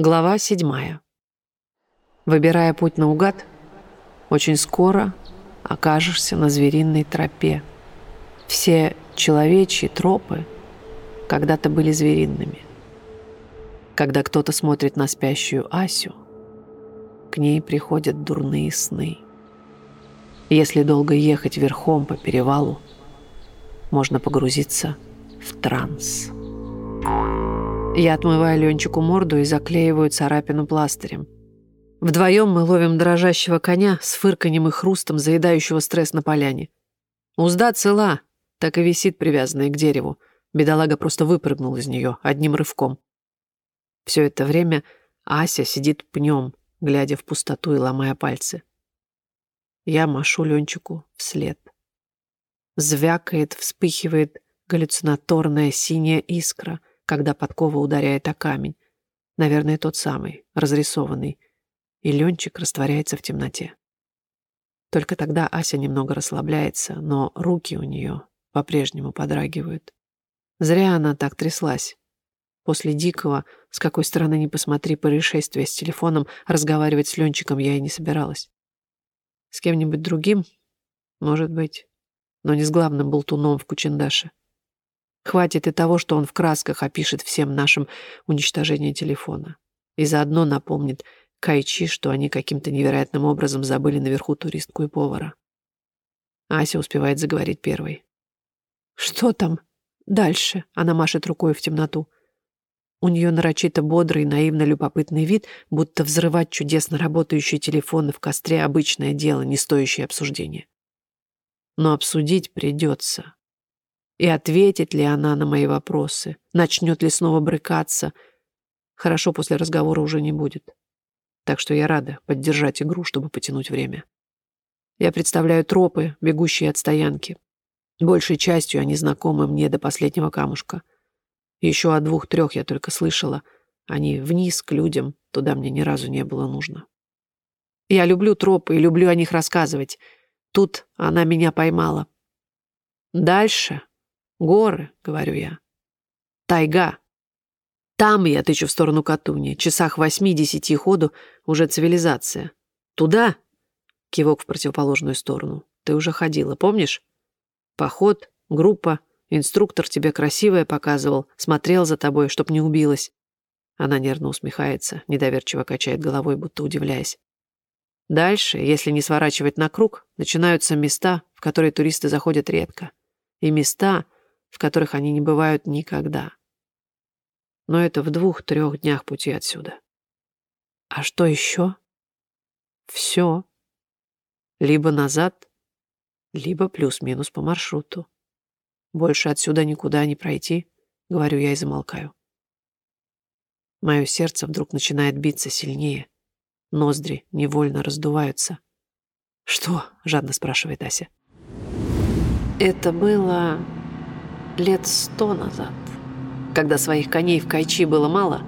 Глава седьмая. Выбирая путь наугад, очень скоро окажешься на звериной тропе. Все человечьи тропы когда-то были звериными. Когда кто-то смотрит на спящую Асю, к ней приходят дурные сны. Если долго ехать верхом по перевалу, можно погрузиться в транс. Я отмываю Ленчику морду и заклеиваю царапину пластырем. Вдвоем мы ловим дрожащего коня с фырканьем и хрустом, заедающего стресс на поляне. Узда цела, так и висит привязанная к дереву. Бедолага просто выпрыгнул из нее одним рывком. Все это время Ася сидит пнем, глядя в пустоту и ломая пальцы. Я машу Ленчику вслед. Звякает, вспыхивает галлюцинаторная синяя искра — когда подкова ударяет о камень. Наверное, тот самый, разрисованный. И Ленчик растворяется в темноте. Только тогда Ася немного расслабляется, но руки у нее по-прежнему подрагивают. Зря она так тряслась. После дикого, с какой стороны ни посмотри, происшествия с телефоном, разговаривать с Ленчиком я и не собиралась. С кем-нибудь другим, может быть, но не с главным болтуном в Кучендаше. Хватит и того, что он в красках опишет всем нашим уничтожение телефона. И заодно напомнит Кайчи, что они каким-то невероятным образом забыли наверху туристку и повара. Ася успевает заговорить первой. «Что там? Дальше?» — она машет рукой в темноту. У нее нарочито бодрый, наивно любопытный вид, будто взрывать чудесно работающие телефоны в костре — обычное дело, не стоящее обсуждения. Но обсудить придется. И ответит ли она на мои вопросы? Начнет ли снова брыкаться? Хорошо, после разговора уже не будет. Так что я рада поддержать игру, чтобы потянуть время. Я представляю тропы, бегущие от стоянки. Большей частью они знакомы мне до последнего камушка. Еще о двух-трех я только слышала. Они вниз, к людям, туда мне ни разу не было нужно. Я люблю тропы и люблю о них рассказывать. Тут она меня поймала. Дальше «Горы», — говорю я. «Тайга». Там я тычу в сторону Катуни. Часах восьми-десяти ходу уже цивилизация. Туда? Кивок в противоположную сторону. Ты уже ходила, помнишь? Поход, группа, инструктор тебе красивое показывал, смотрел за тобой, чтоб не убилась. Она нервно усмехается, недоверчиво качает головой, будто удивляясь. Дальше, если не сворачивать на круг, начинаются места, в которые туристы заходят редко. И места, в которых они не бывают никогда. Но это в двух-трех днях пути отсюда. А что еще? Все. Либо назад, либо плюс-минус по маршруту. Больше отсюда никуда не пройти, говорю я и замолкаю. Мое сердце вдруг начинает биться сильнее. Ноздри невольно раздуваются. «Что?» — жадно спрашивает Ася. «Это было лет сто назад, когда своих коней в Кайчи было мало,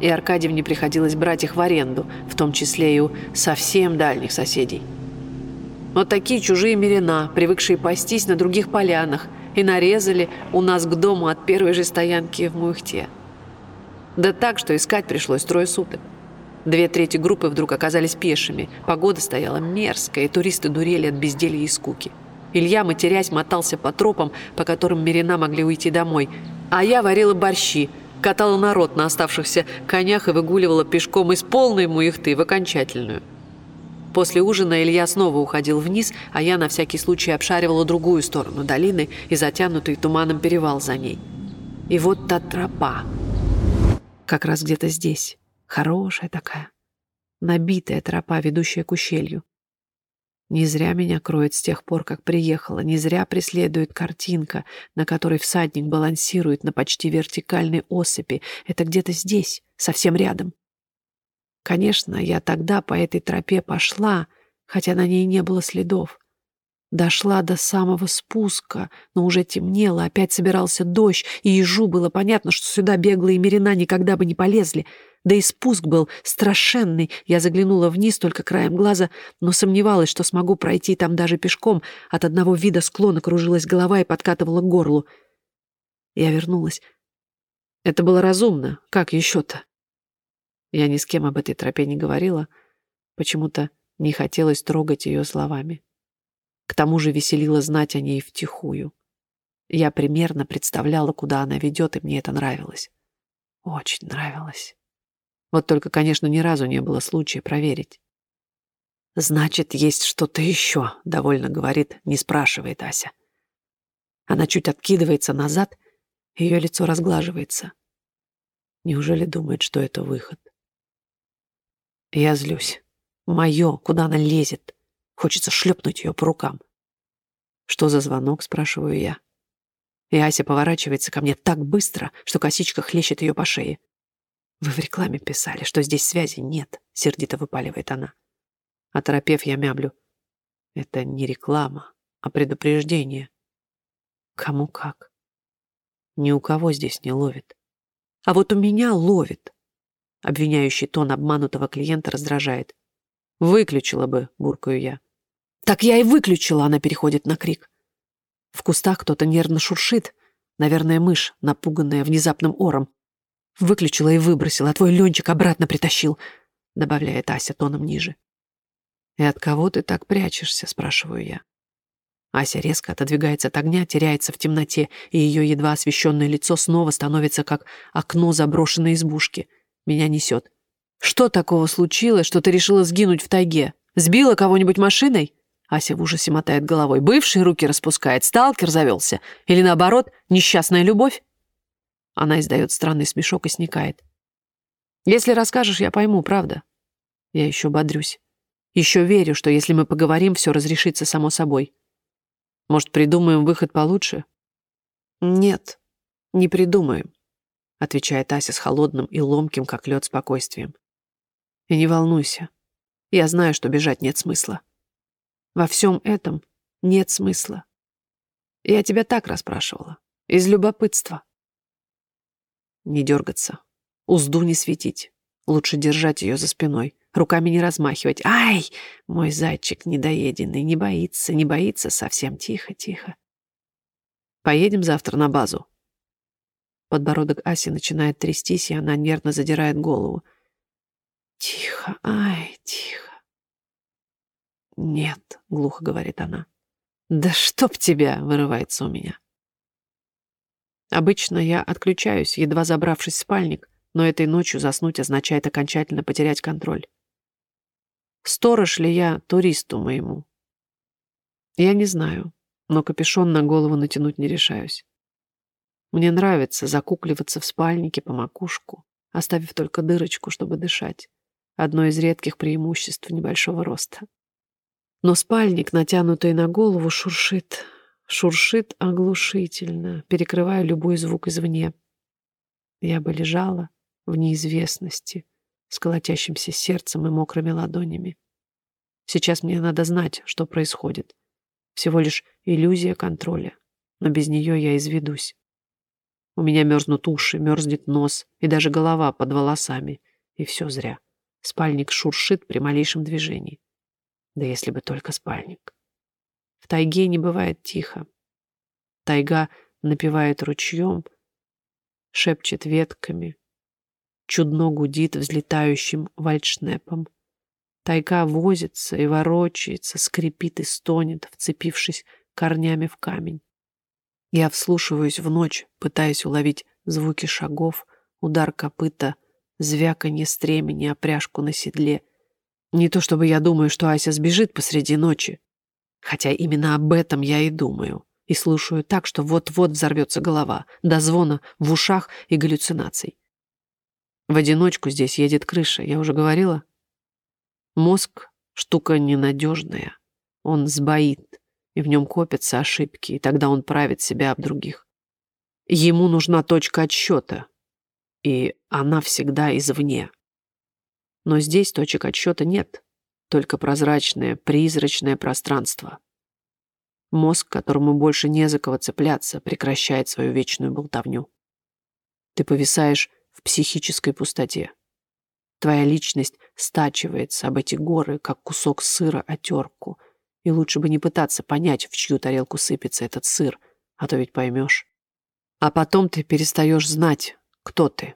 и Аркадьевне приходилось брать их в аренду, в том числе и у совсем дальних соседей. Вот такие чужие мерена, привыкшие пастись на других полянах, и нарезали у нас к дому от первой же стоянки в Мухте. Да так, что искать пришлось трое суток. Две трети группы вдруг оказались пешими, погода стояла мерзкая, и туристы дурели от безделья и скуки. Илья, матерясь, мотался по тропам, по которым Мирина могли уйти домой. А я варила борщи, катала народ на оставшихся конях и выгуливала пешком из полной муехты в окончательную. После ужина Илья снова уходил вниз, а я на всякий случай обшаривала другую сторону долины и затянутый туманом перевал за ней. И вот та тропа. Как раз где-то здесь. Хорошая такая. Набитая тропа, ведущая к ущелью. Не зря меня кроет с тех пор, как приехала, не зря преследует картинка, на которой всадник балансирует на почти вертикальной осыпи. Это где-то здесь, совсем рядом. Конечно, я тогда по этой тропе пошла, хотя на ней не было следов. Дошла до самого спуска, но уже темнело, опять собирался дождь, и ежу было понятно, что сюда беглые мерина никогда бы не полезли — да и спуск был страшенный. Я заглянула вниз только краем глаза, но сомневалась, что смогу пройти там даже пешком. От одного вида склона кружилась голова и подкатывала к горлу. Я вернулась. Это было разумно. Как еще-то? Я ни с кем об этой тропе не говорила, почему-то не хотелось трогать ее словами. К тому же веселило знать о ней втихую. Я примерно представляла, куда она ведет, и мне это нравилось. Очень нравилось. Вот только, конечно, ни разу не было случая проверить. «Значит, есть что-то еще», — довольно говорит, не спрашивает Ася. Она чуть откидывается назад, ее лицо разглаживается. Неужели думает, что это выход? Я злюсь. Мое, куда она лезет? Хочется шлепнуть ее по рукам. «Что за звонок?» — спрашиваю я. И Ася поворачивается ко мне так быстро, что косичка хлещет ее по шее. «Вы в рекламе писали, что здесь связи нет», — сердито выпаливает она. Оторопев, я мямлю. «Это не реклама, а предупреждение». Кому как. Ни у кого здесь не ловит. А вот у меня ловит. Обвиняющий тон обманутого клиента раздражает. «Выключила бы», — буркаю я. «Так я и выключила», — она переходит на крик. В кустах кто-то нервно шуршит. Наверное, мышь, напуганная внезапным ором. Выключила и выбросила, а твой Ленчик обратно притащил, добавляет Ася тоном ниже. «И от кого ты так прячешься?» — спрашиваю я. Ася резко отодвигается от огня, теряется в темноте, и ее едва освещенное лицо снова становится как окно заброшенной избушки. Меня несет. «Что такого случилось, что ты решила сгинуть в тайге? Сбила кого-нибудь машиной?» Ася в ужасе мотает головой. «Бывший руки распускает, сталкер завелся. Или наоборот, несчастная любовь?» Она издает странный смешок и сникает. «Если расскажешь, я пойму, правда?» Я еще бодрюсь. Еще верю, что если мы поговорим, все разрешится само собой. Может, придумаем выход получше? Нет, не придумаем, отвечает Ася с холодным и ломким, как лед, спокойствием. И не волнуйся. Я знаю, что бежать нет смысла. Во всем этом нет смысла. Я тебя так расспрашивала. Из любопытства. Не дергаться. Узду не светить. Лучше держать ее за спиной руками не размахивать. Ай, мой зайчик недоеденный, не боится, не боится, совсем тихо, тихо. Поедем завтра на базу. Подбородок Аси начинает трястись, и она нервно задирает голову. Тихо, ай, тихо. Нет, глухо говорит она. Да чтоб тебя, вырывается у меня. Обычно я отключаюсь, едва забравшись в спальник, но этой ночью заснуть означает окончательно потерять контроль. Сторож ли я туристу моему? Я не знаю, но капюшон на голову натянуть не решаюсь. Мне нравится закукливаться в спальнике по макушку, оставив только дырочку, чтобы дышать. Одно из редких преимуществ небольшого роста. Но спальник, натянутый на голову, шуршит, шуршит оглушительно, перекрывая любой звук извне. Я бы лежала в неизвестности, с колотящимся сердцем и мокрыми ладонями. Сейчас мне надо знать, что происходит. Всего лишь иллюзия контроля, но без нее я изведусь. У меня мерзнут уши, мерзнет нос и даже голова под волосами. И все зря. Спальник шуршит при малейшем движении. Да если бы только спальник. В тайге не бывает тихо. Тайга напевает ручьем, шепчет ветками, чудно гудит взлетающим вальшнепом. Тайга возится и ворочается, скрипит и стонет, вцепившись корнями в камень. Я вслушиваюсь в ночь, пытаясь уловить звуки шагов, удар копыта, звяканье стремени, опряжку на седле. Не то чтобы я думаю, что Ася сбежит посреди ночи, хотя именно об этом я и думаю, и слушаю так, что вот-вот взорвется голова, до звона в ушах и галлюцинаций. В одиночку здесь едет крыша, я уже говорила. Мозг — штука ненадежная. Он сбоит, и в нем копятся ошибки, и тогда он правит себя об других. Ему нужна точка отсчета, и она всегда извне. Но здесь точек отсчета нет, только прозрачное, призрачное пространство. Мозг, которому больше не за кого цепляться, прекращает свою вечную болтовню. Ты повисаешь в психической пустоте. Твоя личность стачивается об эти горы, как кусок сыра о терку. И лучше бы не пытаться понять, в чью тарелку сыпется этот сыр, а то ведь поймешь. А потом ты перестаешь знать, кто ты.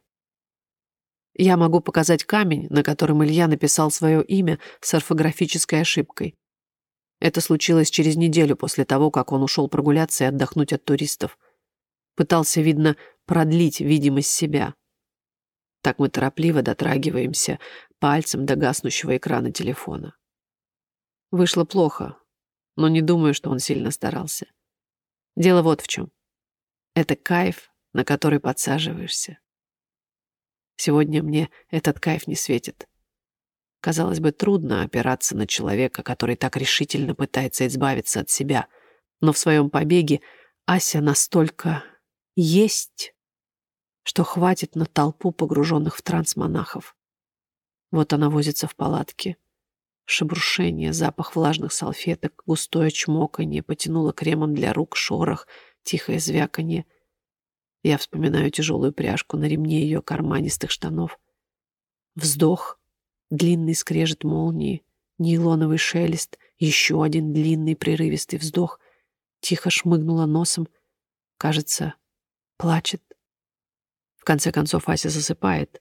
Я могу показать камень, на котором Илья написал свое имя с орфографической ошибкой. Это случилось через неделю после того, как он ушел прогуляться и отдохнуть от туристов. Пытался, видно, продлить видимость себя. Так мы торопливо дотрагиваемся пальцем до гаснущего экрана телефона. Вышло плохо, но не думаю, что он сильно старался. Дело вот в чем. Это кайф, на который подсаживаешься. Сегодня мне этот кайф не светит. Казалось бы, трудно опираться на человека, который так решительно пытается избавиться от себя. Но в своем побеге Ася настолько есть, что хватит на толпу погруженных в транс монахов. Вот она возится в палатке. Шебрушение, запах влажных салфеток, густое чмоканье, потянуло кремом для рук, шорох, тихое звяканье. Я вспоминаю тяжелую пряжку на ремне ее карманистых штанов. Вздох, длинный скрежет молнии, нейлоновый шелест, еще один длинный прерывистый вздох. Тихо шмыгнула носом. Кажется, плачет. В конце концов Ася засыпает,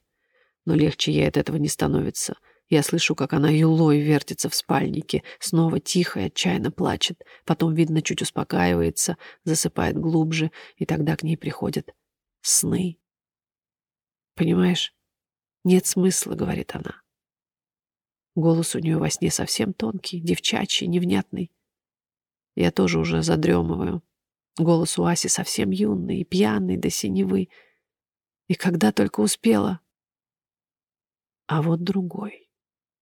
но легче ей от этого не становится — я слышу, как она юлой вертится в спальнике, снова тихо и отчаянно плачет. Потом, видно, чуть успокаивается, засыпает глубже, и тогда к ней приходят сны. «Понимаешь, нет смысла», — говорит она. Голос у нее во сне совсем тонкий, девчачий, невнятный. Я тоже уже задремываю. Голос у Аси совсем юный, пьяный до синевы. И когда только успела. А вот другой.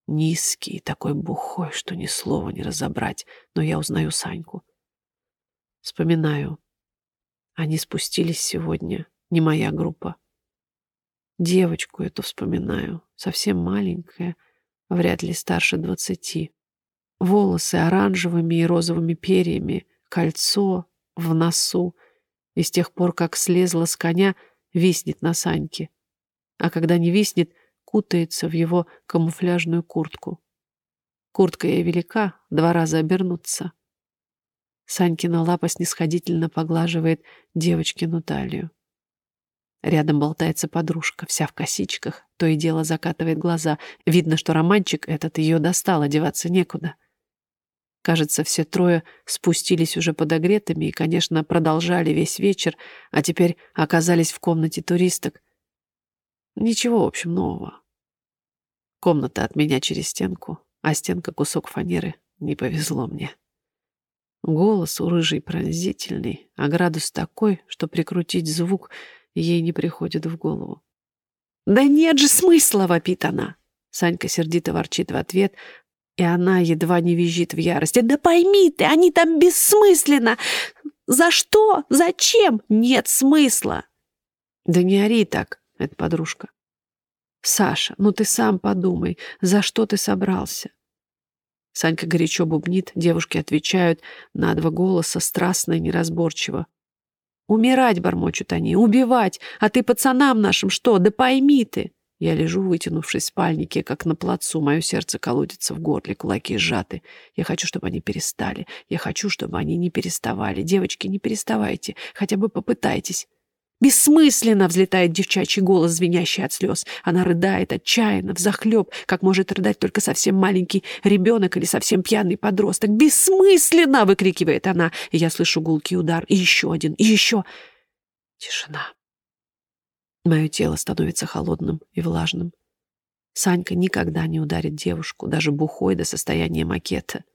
Низкий, такой бухой, что ни слова не разобрать, но я узнаю Саньку. Вспоминаю. Они спустились сегодня, не моя группа. Девочку эту вспоминаю, совсем маленькая, вряд ли старше двадцати. Волосы оранжевыми и розовыми перьями, кольцо в носу. И с тех пор, как слезла с коня, виснет на Саньке. А когда не виснет — кутается в его камуфляжную куртку. Куртка ей велика, два раза обернуться. Санькина лапа снисходительно поглаживает девочкину талию. Рядом болтается подружка, вся в косичках, то и дело закатывает глаза. Видно, что романчик этот ее достал, одеваться некуда. Кажется, все трое спустились уже подогретыми и, конечно, продолжали весь вечер, а теперь оказались в комнате туристок. Ничего, в общем, нового. Комната от меня через стенку, а стенка кусок фанеры. Не повезло мне. Голос у рыжий пронзительный, а градус такой, что прикрутить звук ей не приходит в голову. «Да нет же смысла!» — вопит она. Санька сердито ворчит в ответ, и она едва не визжит в ярости. «Да пойми ты, они там бессмысленно! За что? Зачем? Нет смысла!» «Да не ори так!» — это подружка. «Саша, ну ты сам подумай, за что ты собрался?» Санька горячо бубнит, девушки отвечают на два голоса, страстно и неразборчиво. «Умирать, — бормочут они, — убивать! А ты пацанам нашим что? Да пойми ты!» Я лежу, вытянувшись в спальнике, как на плацу. Мое сердце колотится в горле, кулаки сжаты. Я хочу, чтобы они перестали. Я хочу, чтобы они не переставали. Девочки, не переставайте. Хотя бы попытайтесь. Бессмысленно взлетает девчачий голос, звенящий от слез. Она рыдает отчаянно, взахлеб, как может рыдать только совсем маленький ребенок или совсем пьяный подросток. «Бессмысленно!» — выкрикивает она. И я слышу гулкий удар. И еще один, и еще. Тишина. Мое тело становится холодным и влажным. Санька никогда не ударит девушку, даже бухой до состояния макета.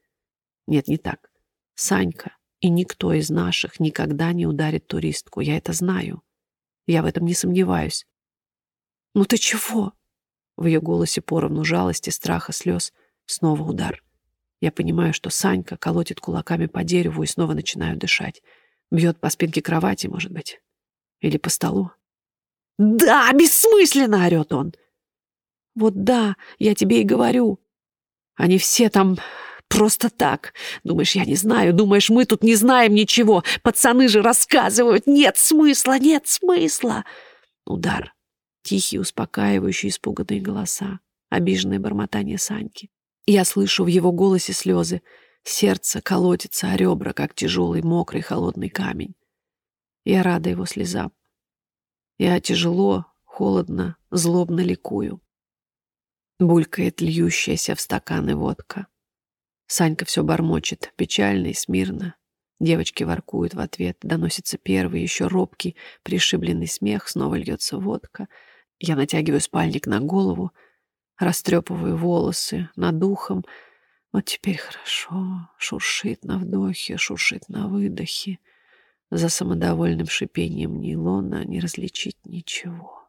Нет, не так. Санька и никто из наших никогда не ударит туристку. Я это знаю. Я в этом не сомневаюсь. «Ну ты чего?» В ее голосе поровну жалости, страха, слез. Снова удар. Я понимаю, что Санька колотит кулаками по дереву и снова начинаю дышать. Бьет по спинке кровати, может быть. Или по столу. «Да, бессмысленно!» — орет он. «Вот да, я тебе и говорю. Они все там Просто так. Думаешь, я не знаю? Думаешь, мы тут не знаем ничего? Пацаны же рассказывают. Нет смысла, нет смысла. Удар. Тихие, успокаивающие, испуганные голоса. Обиженное бормотание Саньки. Я слышу в его голосе слезы. Сердце колотится о ребра, как тяжелый, мокрый, холодный камень. Я рада его слезам. Я тяжело, холодно, злобно ликую. Булькает льющаяся в стаканы водка. Санька все бормочет, печально и смирно. Девочки воркуют в ответ, доносится первый, еще робкий, пришибленный смех, снова льется водка. Я натягиваю спальник на голову, растрепываю волосы над ухом. Вот теперь хорошо, шуршит на вдохе, шуршит на выдохе. За самодовольным шипением нейлона не различить ничего.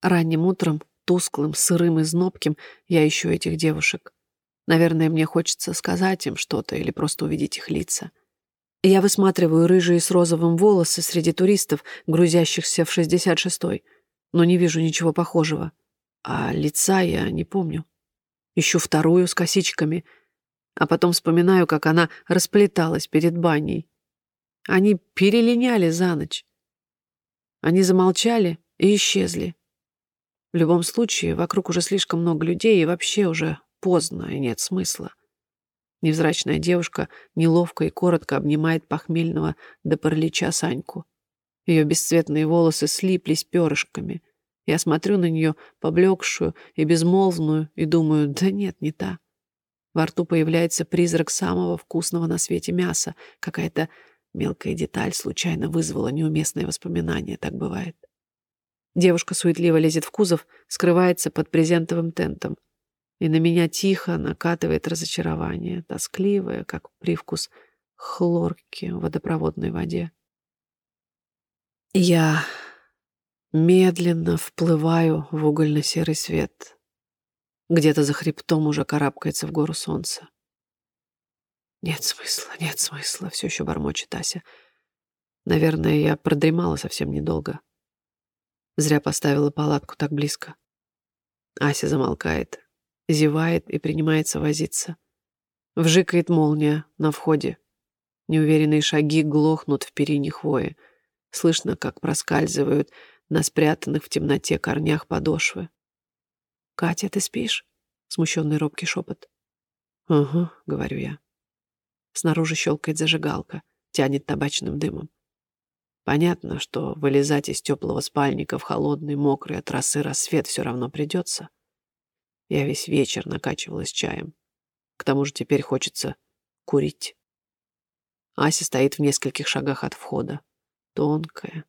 Ранним утром, тусклым, сырым и знобким, я ищу этих девушек. Наверное, мне хочется сказать им что-то или просто увидеть их лица. Я высматриваю рыжие с розовым волосы среди туристов, грузящихся в 66-й, но не вижу ничего похожего. А лица я не помню. Ищу вторую с косичками, а потом вспоминаю, как она расплеталась перед баней. Они перелиняли за ночь. Они замолчали и исчезли. В любом случае, вокруг уже слишком много людей, и вообще уже поздно, и нет смысла. Невзрачная девушка неловко и коротко обнимает похмельного до паралича Саньку. Ее бесцветные волосы слиплись перышками. Я смотрю на нее, поблекшую и безмолвную, и думаю, да нет, не та. Во рту появляется призрак самого вкусного на свете мяса, какая-то Мелкая деталь случайно вызвала неуместные воспоминания, так бывает. Девушка суетливо лезет в кузов, скрывается под презентовым тентом. И на меня тихо накатывает разочарование, тоскливое, как привкус хлорки в водопроводной воде. Я медленно вплываю в угольно-серый свет. Где-то за хребтом уже карабкается в гору солнце. Нет смысла, нет смысла, все еще бормочет Ася. Наверное, я продремала совсем недолго. Зря поставила палатку так близко. Ася замолкает, зевает и принимается возиться. Вжикает молния на входе. Неуверенные шаги глохнут в перине хвои. Слышно, как проскальзывают на спрятанных в темноте корнях подошвы. «Катя, ты спишь?» — смущенный робкий шепот. «Угу», — говорю я. Снаружи щелкает зажигалка, тянет табачным дымом. Понятно, что вылезать из теплого спальника в холодный, мокрый от росы рассвет все равно придется. Я весь вечер накачивалась чаем. К тому же теперь хочется курить. Ася стоит в нескольких шагах от входа. Тонкая,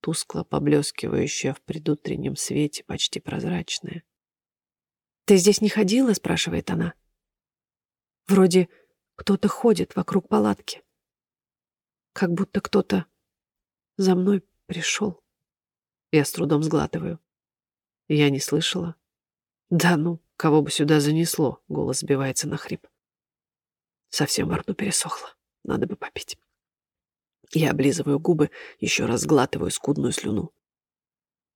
тускло поблескивающая в предутреннем свете, почти прозрачная. «Ты здесь не ходила?» — спрашивает она. «Вроде кто-то ходит вокруг палатки. Как будто кто-то за мной пришел. Я с трудом сглатываю. Я не слышала. Да ну, кого бы сюда занесло, голос сбивается на хрип. Совсем во рту пересохло. Надо бы попить. Я облизываю губы, еще раз сглатываю скудную слюну.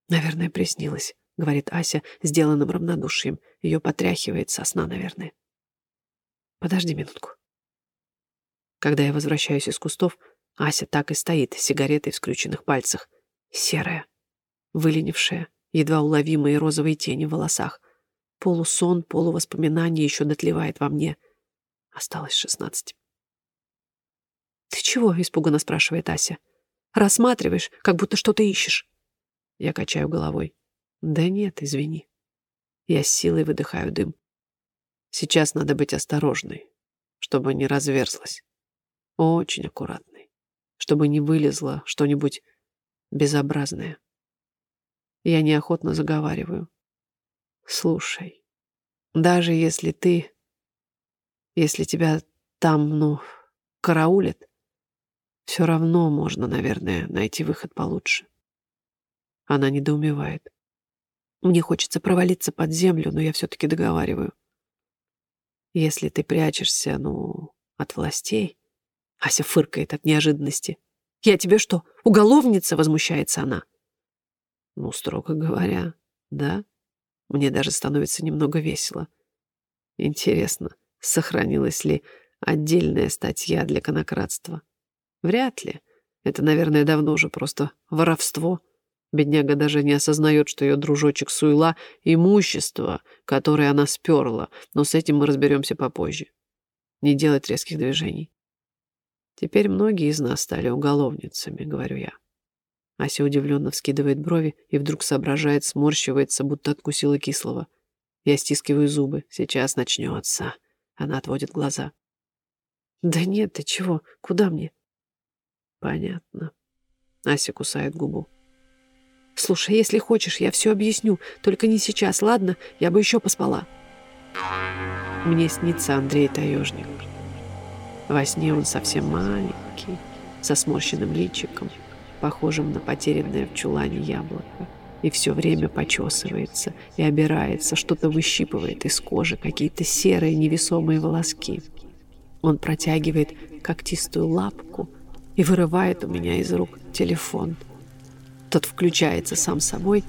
Наверное, приснилось, говорит Ася, сделанным равнодушием. Ее потряхивает со сна, наверное. Подожди минутку. Когда я возвращаюсь из кустов, Ася так и стоит сигаретой в скрюченных пальцах. Серая, выленившая, едва уловимые розовые тени в волосах. Полусон, полувоспоминание еще дотлевает во мне. Осталось шестнадцать. «Ты чего?» — испуганно спрашивает Ася. «Рассматриваешь, как будто что-то ищешь». Я качаю головой. «Да нет, извини». Я с силой выдыхаю дым. Сейчас надо быть осторожной, чтобы не разверзлась. Очень аккуратный, чтобы не вылезло что-нибудь безобразное. Я неохотно заговариваю. Слушай, даже если ты... Если тебя там, ну, караулят, все равно можно, наверное, найти выход получше. Она недоумевает. Мне хочется провалиться под землю, но я все-таки договариваю. Если ты прячешься, ну, от властей, Ася фыркает от неожиданности. «Я тебе что, уголовница?» — возмущается она. Ну, строго говоря, да. Мне даже становится немного весело. Интересно, сохранилась ли отдельная статья для конократства? Вряд ли. Это, наверное, давно уже просто воровство. Бедняга даже не осознает, что ее дружочек Суйла — имущество, которое она сперла, но с этим мы разберемся попозже. Не делать резких движений. Теперь многие из нас стали уголовницами, говорю я. Ася удивленно вскидывает брови и вдруг соображает, сморщивается, будто откусила кислого. Я стискиваю зубы. Сейчас начнется. Она отводит глаза. Да нет, ты чего? Куда мне? Понятно. Ася кусает губу. Слушай, если хочешь, я все объясню. Только не сейчас, ладно? Я бы еще поспала. Мне снится Андрей Таежник. Во сне он совсем маленький, со сморщенным личиком, похожим на потерянное в чулане яблоко, и все время почесывается и обирается, что-то выщипывает из кожи, какие-то серые невесомые волоски. Он протягивает когтистую лапку и вырывает у меня из рук телефон. Тот включается сам собой,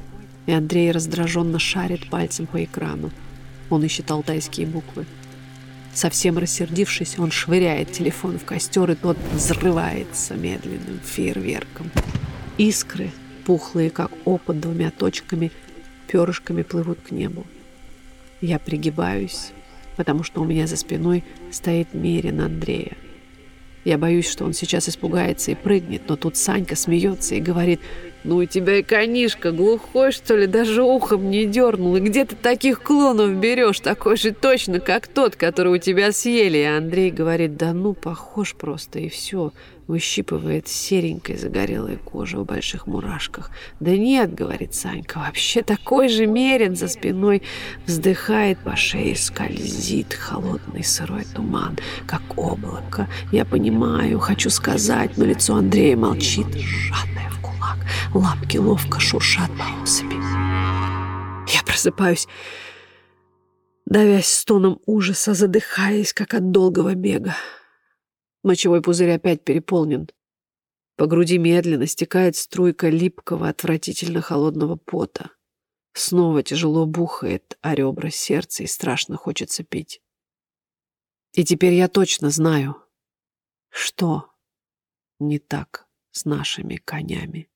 и Андрей раздраженно шарит пальцем по экрану. Он ищет алтайские буквы. Совсем рассердившись, он швыряет телефон в костер, и тот взрывается медленным фейерверком. Искры, пухлые, как опад, двумя точками, перышками плывут к небу. Я пригибаюсь, потому что у меня за спиной стоит Мерин Андрея. Я боюсь, что он сейчас испугается и прыгнет, но тут Санька смеется и говорит, «Ну у тебя и конишка глухой, что ли, даже ухом не дернул. И где ты таких клонов берешь, такой же точно, как тот, который у тебя съели?» И Андрей говорит, «Да ну, похож просто, и все выщипывает серенькой загорелой кожи в больших мурашках. «Да нет», — говорит Санька, — «вообще такой же мерен за спиной вздыхает по шее, скользит холодный сырой туман, как облако. Я понимаю, хочу сказать, но лицо Андрея молчит, кулак, лапки ловко шуршат по особи. Я просыпаюсь, давясь стоном ужаса, задыхаясь, как от долгого бега. Мочевой пузырь опять переполнен. По груди медленно стекает струйка липкого, отвратительно холодного пота. Снова тяжело бухает о ребра сердце и страшно хочется пить. И теперь я точно знаю, что не так с нашими конями.